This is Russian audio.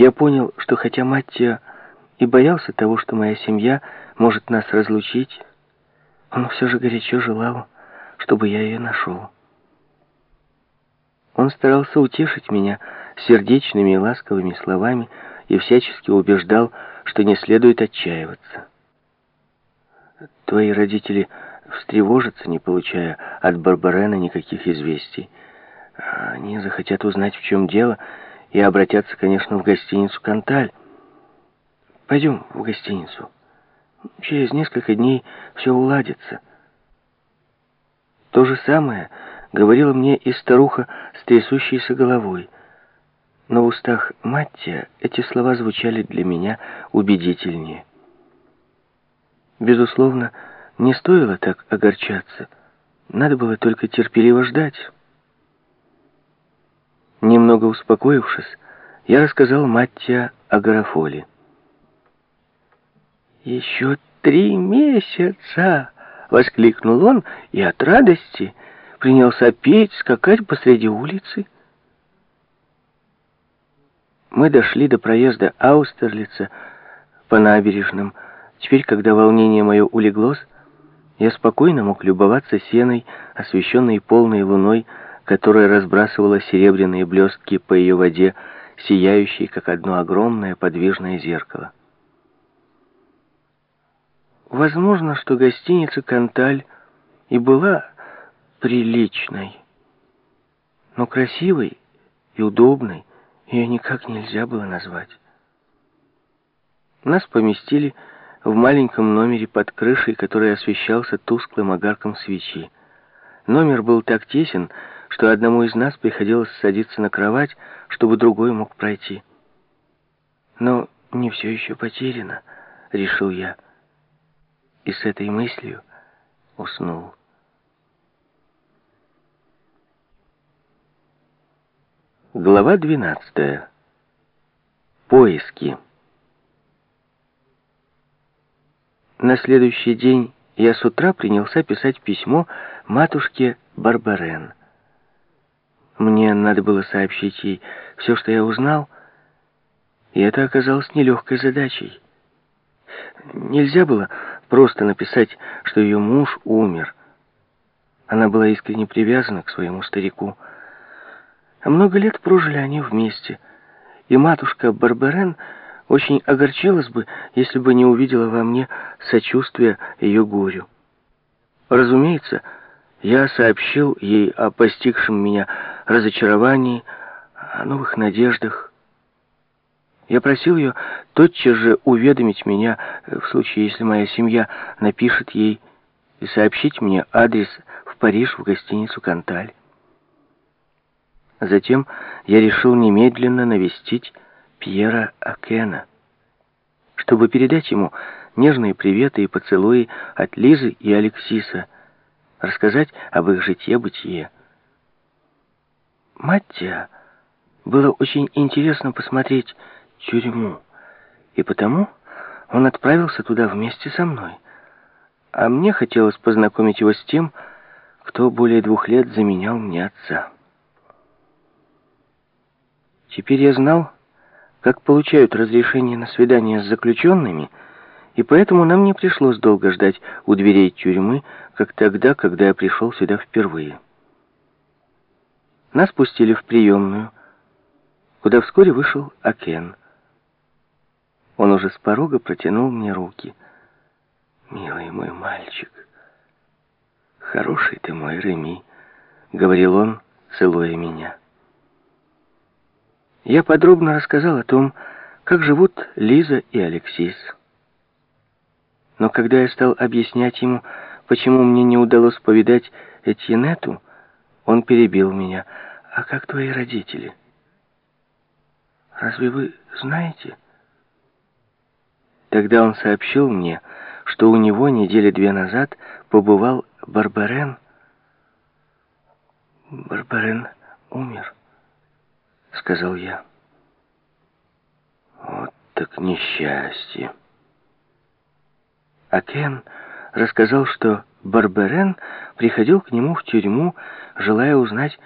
Я понял, что хотя Маттия и боялся того, что моя семья может нас разлучить, он все же горячо желал, чтобы я ее нашел. Он старался утешить меня сердечными и ласковыми словами и всячески убеждал, что не следует отчаиваться. Твои родители встревожатся, не получая от Барбарена никаких известий. Они захотят узнать, в чем дело, и обратятся, конечно, в гостиницу «Канталь». Пойдем в гостиницу. Через несколько дней все уладится. То же самое говорила мне и старуха с трясущейся головой. Но в устах Маттия эти слова звучали для меня убедительнее. Безусловно, не стоило так огорчаться. Надо было только терпеливо ждать. Немного успокоившись, я рассказал Маттия о Гарафоле. «Еще три месяца!» — воскликнул он, и от радости принялся петь, скакать посреди улицы. Мы дошли до проезда Аустерлица по набережным. Теперь, когда волнение мое улеглось, я спокойно мог любоваться сеной, освещенной полной луной, которая разбрасывала серебряные блестки по ее воде, сияющей, как одно огромное подвижное зеркало. Возможно, что гостиница «Канталь» и была приличной, но красивой и удобной ее никак нельзя было назвать. Нас поместили в маленьком номере под крышей, который освещался тусклым огарком свечи. Номер был так тесен, что одному из нас приходилось садиться на кровать, чтобы другой мог пройти. Но не все еще потеряно, решил я и с этой мыслью уснул. Глава 12. Поиски. На следующий день я с утра принялся писать письмо матушке Барбарен. Мне надо было сообщить ей все, что я узнал, и это оказалось нелегкой задачей. Нельзя было просто написать, что ее муж умер. Она была искренне привязана к своему старику. А много лет прожили они вместе. И матушка Барберен очень огорчилась бы, если бы не увидела во мне сочувствия ее горю. Разумеется, я сообщил ей о постигшем меня разочаровании, о новых надеждах. Я просил ее тотчас же уведомить меня, в случае, если моя семья напишет ей, и сообщить мне адрес в Париж в гостиницу «Канталь». Затем я решил немедленно навестить Пьера Акена, чтобы передать ему нежные приветы и поцелуи от Лизы и Алексиса, рассказать об их житье-бытие. Маттия было очень интересно посмотреть, тюрьму, и потому он отправился туда вместе со мной. А мне хотелось познакомить его с тем, кто более двух лет заменял мне отца. Теперь я знал, как получают разрешение на свидание с заключенными, и поэтому нам не пришлось долго ждать у дверей тюрьмы, как тогда, когда я пришел сюда впервые. Нас пустили в приемную, куда вскоре вышел Акен. Он уже с порога протянул мне руки. «Милый мой мальчик, хороший ты мой Реми», — говорил он, целуя меня. Я подробно рассказал о том, как живут Лиза и Алексис. Но когда я стал объяснять ему, почему мне не удалось повидать Этьенету, он перебил меня. «А как твои родители?» «Разве вы знаете?» Тогда он сообщил мне, что у него недели две назад побывал Барбарен. «Барбарен умер», — сказал я. «Вот так несчастье». А Кен рассказал, что Барбарен приходил к нему в тюрьму, желая узнать,